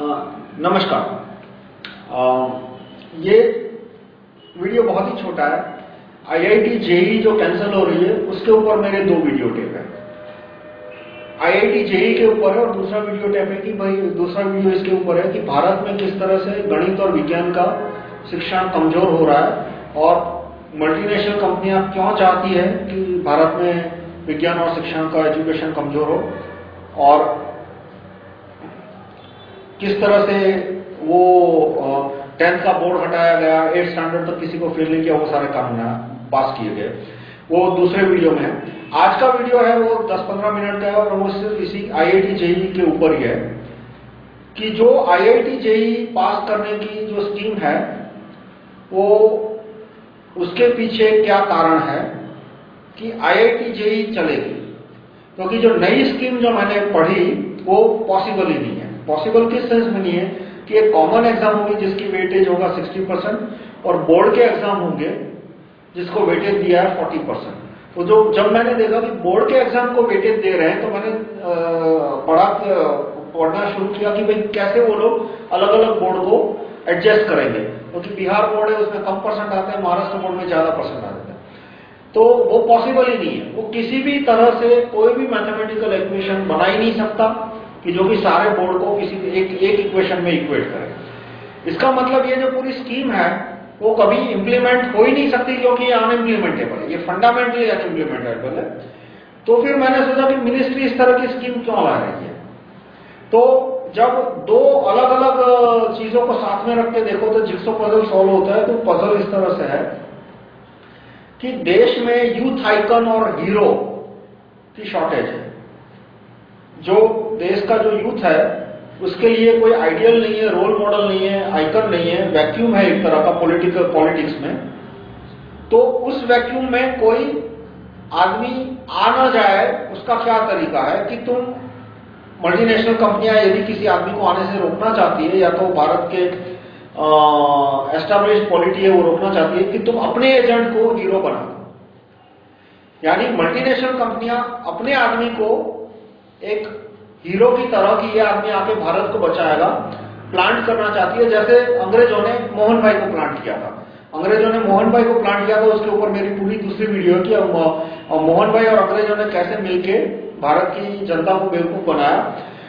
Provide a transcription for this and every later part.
नमस्कार। ये वीडियो बहुत ही छोटा है। आईआईटी जेई जो कैंसिल हो रही है, उसके ऊपर मेरे दो वीडियो टेप है। आईआईटी जेई के ऊपर है और दूसरा वीडियो टेप है कि भाई, दूसरा वीडियो इसके ऊपर है कि भारत में किस तरह से गणित और विज्ञान का शिक्षण कमज़ोर हो रहा है और मल्टीनेशनल कंपनियाँ क्यों चाहती है कि भारत में विज्ञान और शिक्षण का एजुकेशन कमज़ोर हो? और किस तरह से वो टेंथ का बोर्ड हटाया गया, एट स्टैंडर्ड तक किसी को फेल नहीं किया, वो सारे कानून पास किए गए। वो दूसरे वीडियो में है। आज का वीडियो है वो 10-15 मिनट का है और वो सिर्फ़ इसी आईआईटी जेई के ऊपर ही है कि जो आईआईटी जेई पास करने की जो स्कीम है, वो उसके पीछे क्या कारण है कि आईआईटी जेई चलेगी? क्योंकि तो जो नई स्कीम जो मैंने पढ़ी, वो पॉसिबल ही नहीं पॉसिबल किस सेंस में नहीं है कि एक कॉमन एग्ज़ाम होगी जिसकी वेटेज होगा 60 परसेंट और बोर्ड के एग्ज़ाम होंगे जिसको वेटेज दिया है 40 परसेंट तो जो, जब मैंने देखा कि बोर्ड के एग्ज़ाम को वेटेज दे रहे हैं तो मैंने पढ़ा पढ़ना शुरू किया कि भाई कैसे वो लोग अलग अलग बोर्ड को एडजस्ट करेंगे। क्योंकि तो बिहार बोर्ड है, उसमें कम परसेंट आते हैं, महाराष्ट्र बोर्ड में ज़्यादा परसेंट आते हैं। तो वो पॉसिबल ही नहीं है। वो किसी भी तरह से कोई भी मैथमेटिकल इक्वेशन बना ही नहीं सकता। कि जो कि सारे बोर्ड को किसी एक एक इक्वेशन में इक्वेट करे। इसका मतलब ये जो पूरी स्कीम है, वो कभी इंप्लीमेंट हो ही नहीं सकती क्योंकि ये अनइम्प्लीमेंटेबल है। ये फंडामेंटली अनइम्प्लीमेंटेबल है। तो फिर मैंने सोचा कि मिनिस्ट्री इस तरह की स्कीम क्यों ला रही है? तो जब दो अलग-अलग चीज़ों को साथ में रख के देखो तो जिक्सो पजल सॉल्व होता है तो पजल इस तरह से है कि देश में यूथ आइकन और हीरो की शॉर्टेज है। जो देश का जो यूथ है, उसके लिए कोई आइडियल नहीं है रोल मॉडल नहीं है आइकन नहीं है वैक्यूम है एक तरह का पॉलिटिकल पॉलिटिक्स में तो उस वैक्यूम में कोई आदमी आ ना जाए, उसका क्या तरीका है कि तुम मल्टीनेशनल कंपनियाँ यदि किसी आदमी को आने से रोकना चाहती है, या तो भारत के एस्टैब्लिश पॉलिटी है, वो रोकना चाहती है कि तुम अपने एजेंट को हीरो बना दो। यानी मल्टीनेशनल कंपनियाँ अपने आदमी को एक हीरो की तरह की ये आदमी आके भारत को बचाएगा प्लांट करना चाहती है, जैसे अंग्रेज़ों ने मोहन भाई को प्लांट किया था। अंग्रेज़ों ने मोहन भाई को प्लांट किया था, उसके ऊपर मेरी पूरी दूसरी वीडियो कि मोहन भाई और अंग्रेज़ों ने कैसे मिलके भारत की जनता को बेवकूफ़ बनाया।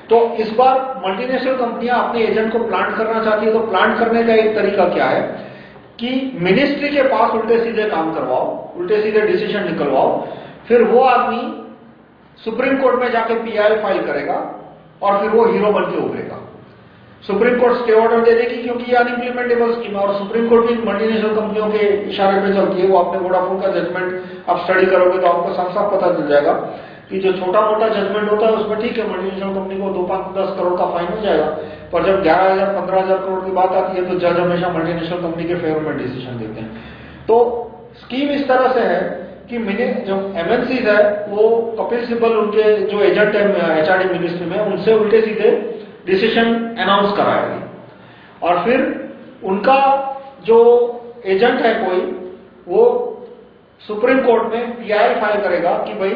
तो इस बार मल्टीनेशनल कंपनियाँ अपने एजेंट को प्लांट करना चाहती है तो प्लांट करने का एक तरीका क्या है? कि मिनिस्ट्री के पास उल्टे सीधे काम करवाओ, उल्टे सीधे डिसीज़न निकलवाओ, फिर वो आदमी सुप्रीम कोर्ट में जाके पीआई फ़ाइल करेगा और फिर वो हीरो बन के उभरेगा। सुप्रीम कोर्ट स्टे ऑर्डर दे देगी क्योंकि ये अनइम्प्लीमेंटेबल स्कीम है और सुप्रीम कोर्ट भी मल्टीनेशनल कंपनियों के इशारे पे चलती है। वो अपने वोडाफोन का जजमेंट आप स्टडी करोगे तो आपको साफ़ साफ़ पता चल जाएगा कि जो छोटा मोटा जजमेंट होता है उसमें ठीक है मल्टीनेशनल कंपनी को दो पाँच दस करोड़ का फाइन हो जाएगा। पर जब ग्यारह हज़ार, पंद्रह हज़ार करोड़ की बात आती है तो जज हमेशा मल्टीनेशनल कंपनी के फेवर में डिसीज़न देते हैं। तो स्कीम इस तरह से है कि मैंने जो एमएनसीज है वो कपिल सिब्बल उनके जो एजेंट है एचआरडी मिनिस्ट्री में, उनसे उल्टे सीधे डिसीज़न अनाउंस कराएगी और फिर उनका जो एजेंट है कोई, वो सुप्रीम कोर्ट में पीआई फ़ाइल करेगा कि भाई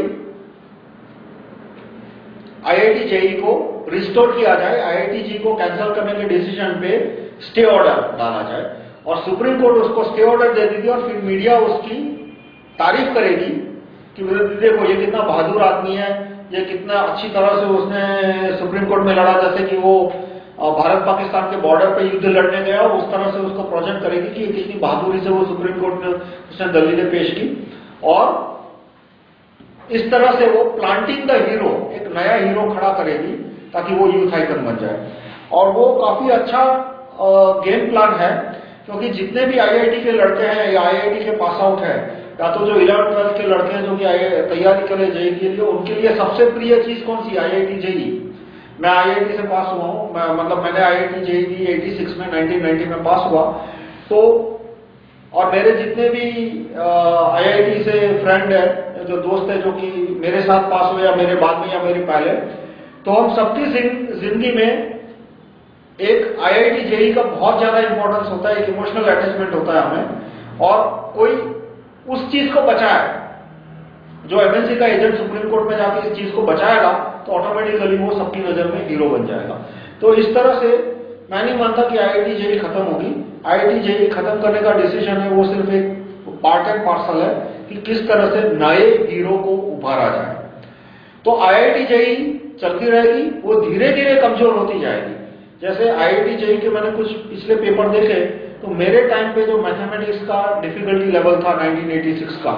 आईआईटी जेई को रिस्टोर किया जाए आईआईटी जी को कैंसिल करने के डिसीज़न पे स्टे ऑर्डर डाला जाए। और सुप्रीम कोर्ट उसको स्टे ऑर्डर दे देगी और फिर मीडिया उसकी तारीफ़ करेगी कि देखो, ये कितना बहादुर आदमी है, ये कितना अच्छी तरह से उसने सुप्रीम कोर्ट में लड़ा, जैसे कि वो भारत पाकिस्तान के बॉर्डर पे युद्ध लड़ने गया, उस तरह से उसको प्रोजेक्ट करेगी कि कितनी बहादुरी से वो सुप्रीम कोर्ट में उसने दलीलें पेश की। और इस तरह से वो प्लांटिंग द हीरो एक नया हीरो खड़ा करेगी, ताकि वो यूथ आइकन बन जाए। और वो काफ़ी अच्छा गेम प्लान है, क्योंकि जितने भी आईआईटी के लड़के हैं, या आईआईटी के पास आउट है या तो जो इलेवन, ट्वेल्थ के लड़के हैं जो कि तैयारी कर जेई के लिए, उनके लिए सबसे प्रिय चीज़ कौन सी? IIT JEE. मैं आईआईटी से पास हुआ हूँ। मतलब मैंने आईआईटी जेई दी 86 में 1990 में पास हुआ। तो और मेरे जितने भी आईआईटी से फ्रेंड है, जो दोस्त है, जो कि मेरे साथ पास हुए या मेरे बाद में या मेरे पहले तो हम सबकी ज़िंदगी में एक आईआईटी जेई का बहुत ज़्यादा इंपॉर्टेंस होता है, एक इमोशनल अटैचमेंट होता है हमें। और कोई उस चीज़ को बचाए। जो एमएनसी का एजेंट सुप्रीम कोर्ट में जाके इस चीज़ को बचाएगा तो ऑटोमेटिकली वो सबकी नज़र में हीरो बन जाएगा। तो इस तरह से मैं नहीं मानता कि आईआईटी जेई खत्म होगी। आईआईटी जेई खत्म करने का डिसीज़न है, वो सिर्फ़ एक पार्ट एंड पार्सल है कि किस तरह से नए हीरो को उभारा जाए। तो आई आईआईटी जेई चलती रहेगी, वो धीरे धीरे कमज़ोर होती जाएगी। जैसे आई आईआईटी जेई के मैंने कुछ पिछले पेपर देखे तो मेरे टाइम पे जो मैथमेटिक्स का डिफिकल्टी लेवल था 1986 का,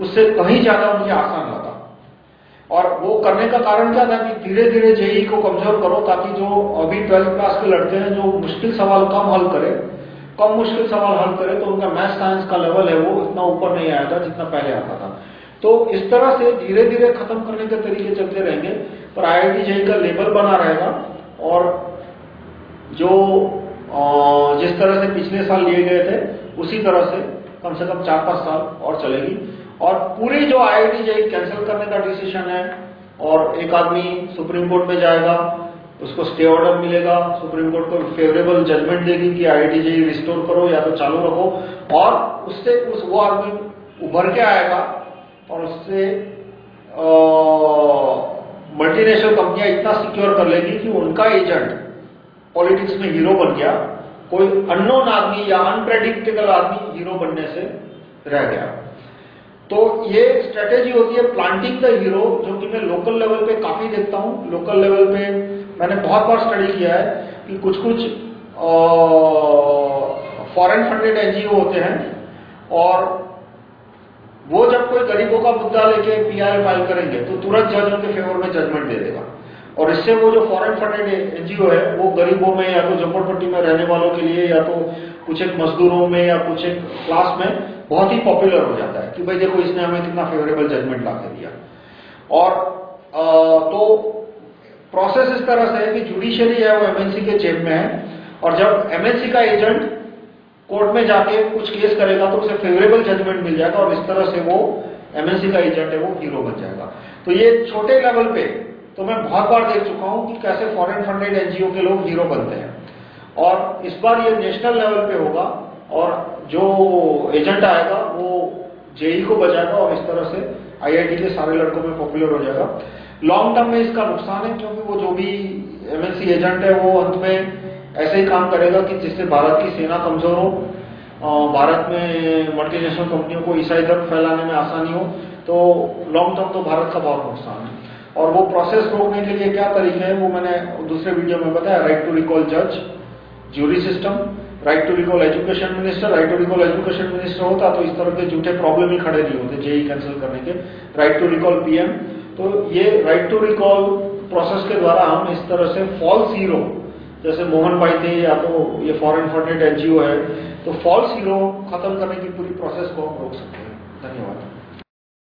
उससे कहीं ज़्यादा मुझे आसान लगा। और वो करने का कारण क्या था कि धीरे धीरे जेई को कमज़ोर करो ताकि जो अभी ट्वेल्थ क्लास के लड़के हैं, जो मुश्किल सवाल कम हल करे, कम मुश्किल सवाल हल करे तो उनका मैथ साइंस का लेवल है वो इतना ऊपर नहीं आया था जितना पहले आता था। तो इस तरह से धीरे धीरे खत्म करने के तरीके चलते रहेंगे, पर आईआईटी जेई का लेवल बना रहेगा और जो जिस तरह से पिछले साल लिए गए थे, उसी तरह से कम से कम चार पाँच साल और चलेगी। और पूरी जो आईआईटी जेई कैंसिल करने का डिसीज़न है, और एक आदमी सुप्रीम कोर्ट में जाएगा, उसको स्टे ऑर्डर मिलेगा, सुप्रीम कोर्ट को फेवरेबल जजमेंट देगी कि आईआईटी जेई रिस्टोर करो या तो चालू रखो, और उससे उस वो आदमी उभर के आएगा, और उससे मल्टीनेशनल कंपनियाँ इतना सिक्योर कर लेगी कि उनका एजेंट पॉलिटिक्स में हीरो बन गया, कोई अननोन आदमी या अनप्रेडिक्टेबल आदमी हीरो बनने से रह गया। तो ये स्ट्रेटेजी होती है प्लांटिंग द हीरो जो कि मैं लोकल लेवल पे काफ़ी देखता हूँ। लोकल लेवल पे मैंने बहुत बार स्टडी किया है कि कुछ कुछ फॉरेन फंडेड एनजीओ होते हैं और वो जब कोई गरीबों का मुद्दा लेके पीआर फ़ाइल करेंगे तो तुरंत जज उनके फेवर में जजमेंट दे देगा। और इससे वो जो फॉरेन फंडेड एनजीओ है वो गरीबों में या तो झोपड़पट्टी में रहने वालों के लिए या तो कुछ एक मजदूरों में या कुछ एक क्लास में बहुत ही पॉपुलर हो जाता है कि भाई देखो इसने हमें कितना फेवरेबल जजमेंट ला दिया। और आ, तो प्रोसेस इस तरह से है कि जुडिशियरी है वो एमएनसी के जेब में है और जब एमएनसी का एजेंट कोर्ट में जाके कुछ केस करेगा तो उसे फेवरेबल जजमेंट मिल जाएगा और इस तरह से वो एमएनसी का एजेंट है वो हीरो बन जाएगा। तो ये छोटे लेवल पे तो मैं बहुत बार देख चुका हूँ कि कैसे फॉरेन फंडेड एनजीओ के लोग हीरो बनते हैं। और इस बार ये नेशनल लेवल पे होगा और जो एजेंट आएगा, वो जेई को बचाएगा और इस तरह से आईआईटी के सारे लड़कों में पॉपुलर हो जाएगा। लॉन्ग टर्म में इसका नुकसान है क्योंकि वो जो भी एमएनसी एजेंट है, वो अंत में ऐसे ही काम करेगा कि जिससे भारत की सेना कमज़ोर हो भारत में मल्टीनेशनल कंपनियों को ईसाई धर्म फैलाने में आसानी हो तो लॉन्ग टर्म तो भारत का बहुत नुकसान है। और वो प्रोसेस रोकने के लिए क्या तरीके हैं, वो मैंने दूसरे वीडियो में बताया राइट टू रिकॉल जज jury system right to recall education minister right to recall education minister होता तो इस तरह के झूठे प्रॉब्लम ही खड़े नहीं होते, जेई कैंसिल करने के राइट टू रिकॉल पीएम तो ये राइट टू रिकॉल प्रोसेस के द्वारा हम इस तरह से फॉल्स हीरो जैसे मोहन भाई थे या तो ये फॉरेन फंडेड एनजीओ है तो फॉल्स हीरो खत्म करने की पूरी प्रोसेस को हम रोक सकते हैं।